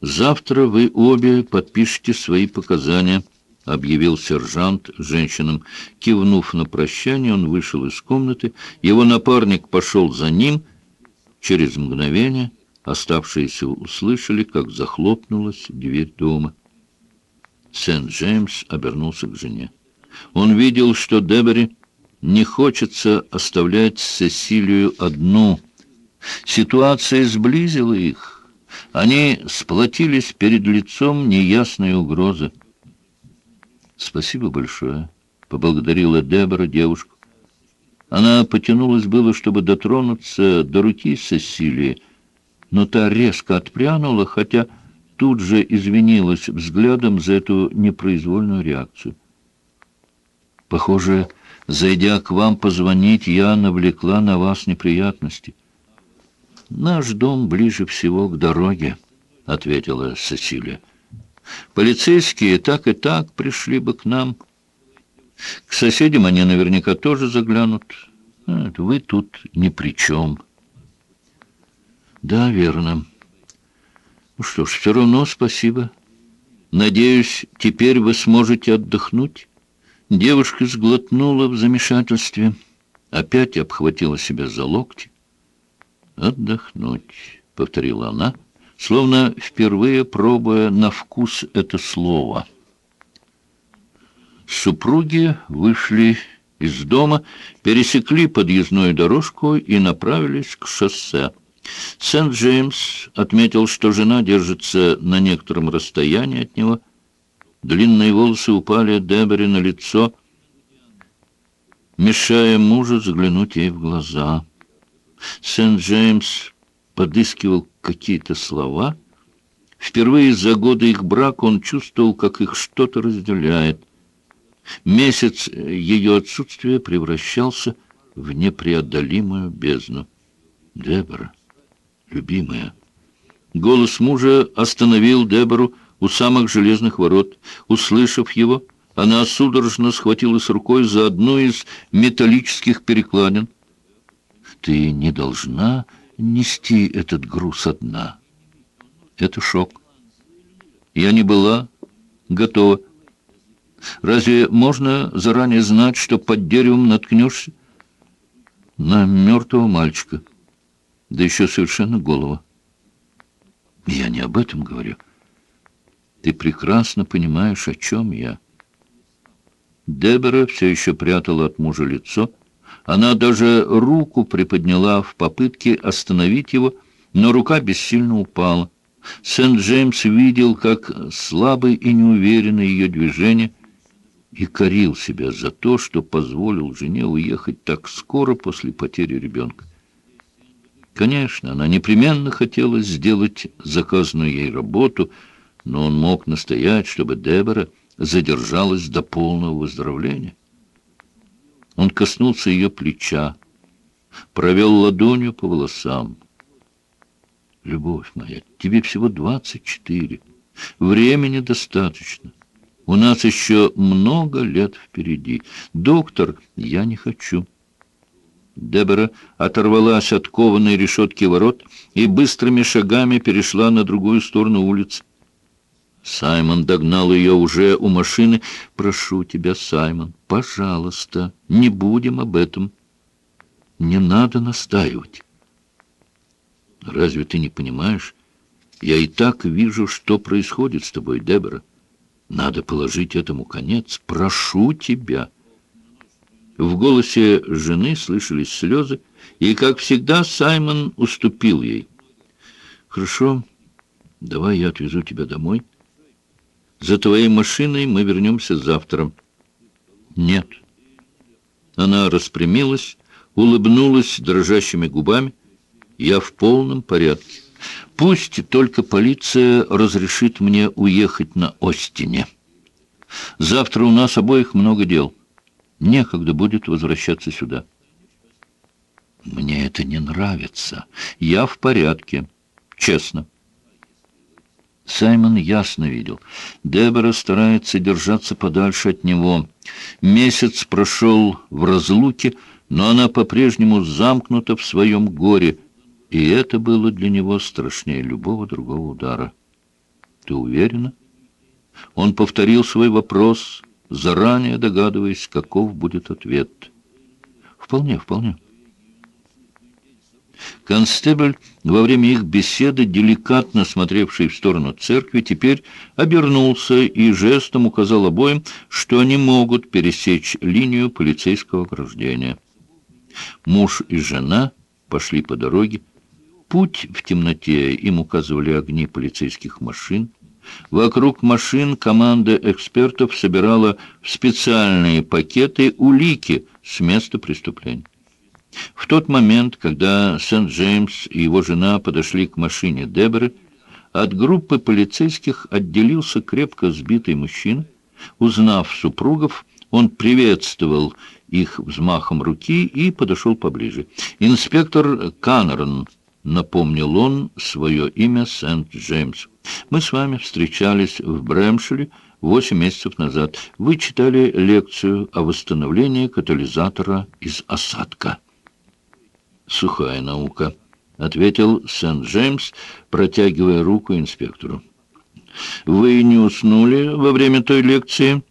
[SPEAKER 1] «Завтра вы обе подпишете свои показания», — объявил сержант женщинам. Кивнув на прощание, он вышел из комнаты. Его напарник пошел за ним. Через мгновение оставшиеся услышали, как захлопнулась дверь дома. Сент-Джеймс обернулся к жене. Он видел, что Дебери не хочется оставлять Сесилию одну — Ситуация сблизила их. Они сплотились перед лицом неясной угрозы. «Спасибо большое», — поблагодарила Дебора девушку. Она потянулась было, чтобы дотронуться до руки Сесилии, но та резко отпрянула, хотя тут же извинилась взглядом за эту непроизвольную реакцию. «Похоже, зайдя к вам позвонить, я навлекла на вас неприятности». «Наш дом ближе всего к дороге», — ответила Сесилия. «Полицейские так и так пришли бы к нам». К соседям они наверняка тоже заглянут. Вы тут ни при чем. Да, верно. Ну что ж, все равно спасибо. Надеюсь, теперь вы сможете отдохнуть. Девушка сглотнула в замешательстве. Опять обхватила себя за локти. «Отдохнуть», — повторила она, словно впервые пробуя на вкус это слово — Супруги вышли из дома, пересекли подъездную дорожку и направились к шоссе. Сент-Джеймс отметил, что жена держится на некотором расстоянии от него. Длинные волосы упали Дебери на лицо, мешая мужу заглянуть ей в глаза. Сент-Джеймс подыскивал какие-то слова. Впервые за годы их брака он чувствовал, как их что-то разделяет. Месяц ее отсутствия превращался в непреодолимую бездну. «Дебора, любимая». Голос мужа остановил Дебору у самых железных ворот. Услышав его, она судорожно схватилась рукой за одну из металлических перекладин. «Ты не должна нести этот груз одна. Это шок. Я не была готова. Разве можно заранее знать, что под деревом наткнешься? На мертвого мальчика, да еще совершенно голова. Я не об этом говорю. Ты прекрасно понимаешь, о чем я. Дебора все еще прятала от мужа лицо. Она даже руку приподняла в попытке остановить его, но рука бессильно упала. Сент-Джеймс видел, как слабые и неуверенные ее движения — и корил себя за то, что позволил жене уехать так скоро после потери ребенка. Конечно, она непременно хотела сделать заказанную ей работу, но он мог настоять, чтобы Дебора задержалась до полного выздоровления. Он коснулся ее плеча, провел ладонью по волосам. «Любовь моя, тебе всего двадцать четыре. Времени достаточно. У нас еще много лет впереди. Доктор, я не хочу». Дебора оторвалась от кованой решетки ворот и быстрыми шагами перешла на другую сторону улицы. Саймон догнал ее уже у машины. «Прошу тебя, Саймон, пожалуйста, не будем об этом. Не надо настаивать». «Разве ты не понимаешь? Я и так вижу, что происходит с тобой, Дебора». Надо положить этому конец. Прошу тебя. В голосе жены слышались слезы, и, как всегда, Саймон уступил ей. «Хорошо, давай я отвезу тебя домой. За твоей машиной мы вернемся завтра». «Нет». Она распрямилась, улыбнулась дрожащими губами. «Я в полном порядке». Пусть только полиция разрешит мне уехать на Остине. Завтра у нас обоих много дел. Некогда будет возвращаться сюда. Мне это не нравится. Я в порядке. Честно. Саймон ясно видел. Дебора старается держаться подальше от него. Месяц прошел в разлуке, но она по-прежнему замкнута в своем горе — и это было для него страшнее любого другого удара. «Ты уверена?» Он повторил свой вопрос, заранее догадываясь, каков будет ответ. «Вполне, вполне». Констебль во время их беседы, деликатно смотревший в сторону церкви, теперь обернулся и жестом указал обоим, что они могут пересечь линию полицейского ограждения. Муж и жена пошли по дороге, Путь в темноте им указывали огни полицейских машин. Вокруг машин команда экспертов собирала в специальные пакеты улики с места преступления. В тот момент, когда Сент-Джеймс и его жена подошли к машине Деборы, от группы полицейских отделился крепко сбитый мужчина. Узнав супругов, он приветствовал их взмахом руки и подошел поближе. «Инспектор Каннерон», — напомнил он свое имя Сент-Джеймс. «Мы с вами встречались в Брэмшеле восемь месяцев назад. Вы читали лекцию о восстановлении катализатора из осадка». «Сухая наука». — ответил Сент-Джеймс, протягивая руку инспектору. «Вы не уснули во время той лекции?»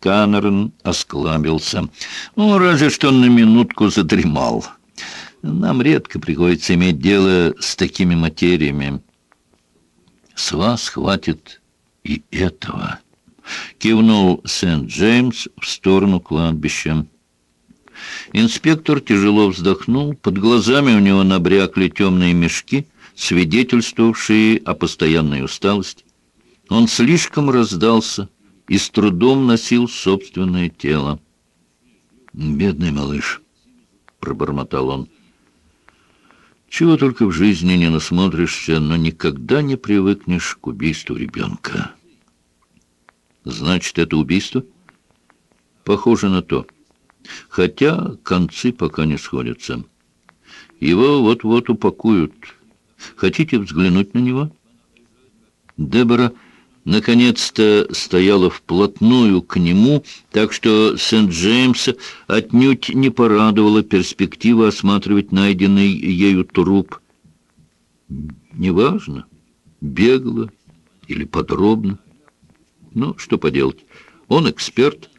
[SPEAKER 1] Каннерн осклабился. «Ну, разве что на минутку задремал. Нам редко приходится иметь дело с такими материями. С вас хватит и этого». Кивнул Сент-Джеймс в сторону кладбища. Инспектор тяжело вздохнул, под глазами у него набрякли темные мешки, свидетельствовавшие о постоянной усталости. Он слишком раздался и с трудом носил собственное тело. «Бедный малыш», — пробормотал он, — «чего только в жизни не насмотришься, но никогда не привыкнешь к убийству ребенка». «Значит, это убийство?» «Похоже на то» хотя концы пока не сходятся. Его вот-вот упакуют. Хотите взглянуть на него? Дебора наконец-то стояла вплотную к нему, так что Сент-Джеймса отнюдь не порадовала перспектива осматривать найденный ею труп. Неважно, бегло или подробно. Ну, что поделать, он эксперт —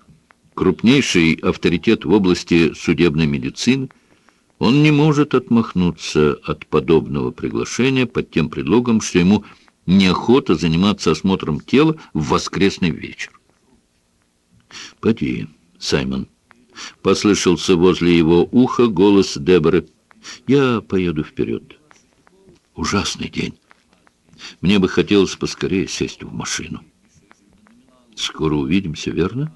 [SPEAKER 1] крупнейший авторитет в области судебной медицины, он не может отмахнуться от подобного приглашения под тем предлогом, что ему неохота заниматься осмотром тела в воскресный вечер. «Поди, Саймон», — послышался возле его уха голос Деборы. «Я поеду вперед. Ужасный день. Мне бы хотелось поскорее сесть в машину». «Скоро увидимся, верно?»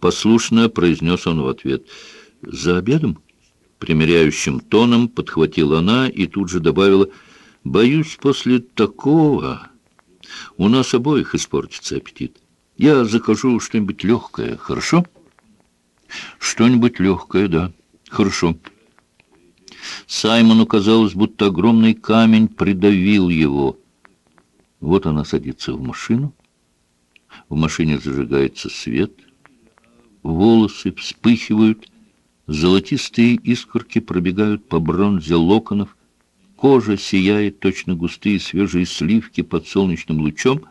[SPEAKER 1] Послушно произнес он в ответ. «За обедом?» Примеряющим тоном подхватила она и тут же добавила, «Боюсь, после такого у нас обоих испортится аппетит. Я закажу что-нибудь легкое, хорошо?» «Что-нибудь легкое, да. Хорошо». Саймону казалось, будто огромный камень придавил его. Вот она садится в машину. В машине зажигается свет — волосы вспыхивают, золотистые искорки пробегают по бронзе локонов, кожа сияет, точно густые свежие сливки под солнечным лучом.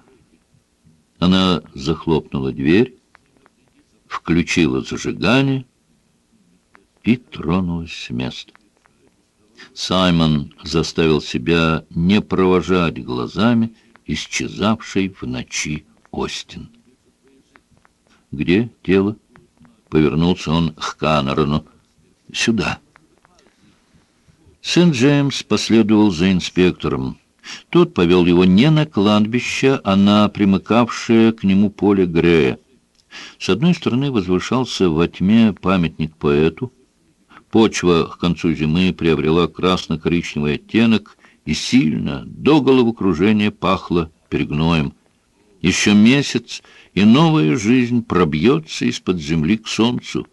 [SPEAKER 1] Она захлопнула дверь, включила зажигание и тронулась с места. Саймон заставил себя не провожать глазами исчезавший в ночи Остин. «Где тело?» Повернулся он к Каннерону. «Сюда». Сент-Джеймс последовал за инспектором. Тот повел его не на кладбище, а на примыкавшее к нему поле Грея. С одной стороны возвышался во тьме памятник поэту. Почва к концу зимы приобрела красно-коричневый оттенок и сильно, до головокружения, пахло перегноем. Еще месяц, и новая жизнь пробьется из-под земли к солнцу.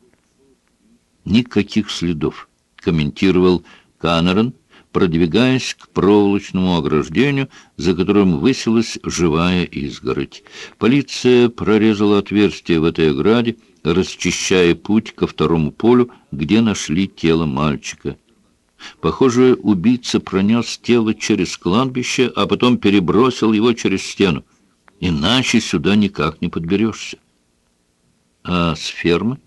[SPEAKER 1] Никаких следов, комментировал Каннерон, продвигаясь к проволочному ограждению, за которым высилась живая изгородь. Полиция прорезала отверстие в этой ограде, расчищая путь ко второму полю, где нашли тело мальчика. Похоже, убийца пронес тело через кладбище, а потом перебросил его через стену. Иначе сюда никак не подберешься. А с фермы?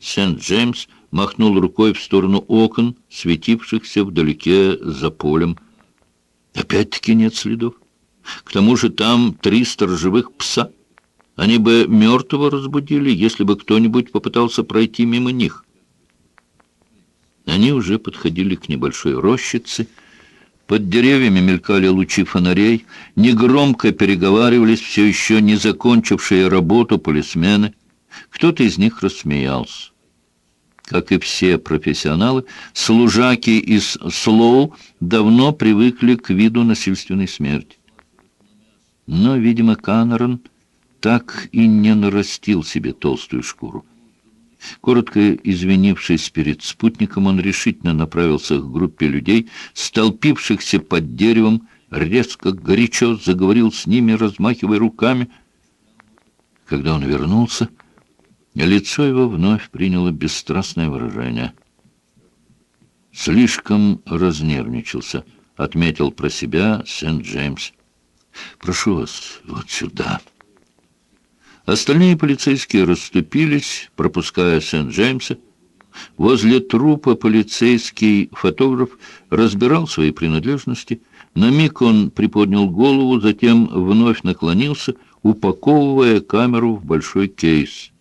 [SPEAKER 1] Сент-Джеймс махнул рукой в сторону окон, светившихся вдалеке за полем. Опять-таки нет следов. К тому же там три сторожевых пса. Они бы мертвого разбудили, если бы кто-нибудь попытался пройти мимо них. Они уже подходили к небольшой рощице, под деревьями мелькали лучи фонарей, негромко переговаривались все еще не закончившие работу полисмены. Кто-то из них рассмеялся. Как и все профессионалы, служаки из Слоу давно привыкли к виду насильственной смерти. Но, видимо, Каннерон так и не нарастил себе толстую шкуру. Коротко извинившись перед спутником, он решительно направился к группе людей, столпившихся под деревом, резко, горячо заговорил с ними, размахивая руками. Когда он вернулся, лицо его вновь приняло бесстрастное выражение. «Слишком разнервничался», — отметил про себя Сент-Джеймс. «Прошу вас вот сюда». Остальные полицейские расступились, пропуская Сент-Джеймса. Возле трупа полицейский фотограф разбирал свои принадлежности. На миг он приподнял голову, затем вновь наклонился, упаковывая камеру в большой кейс.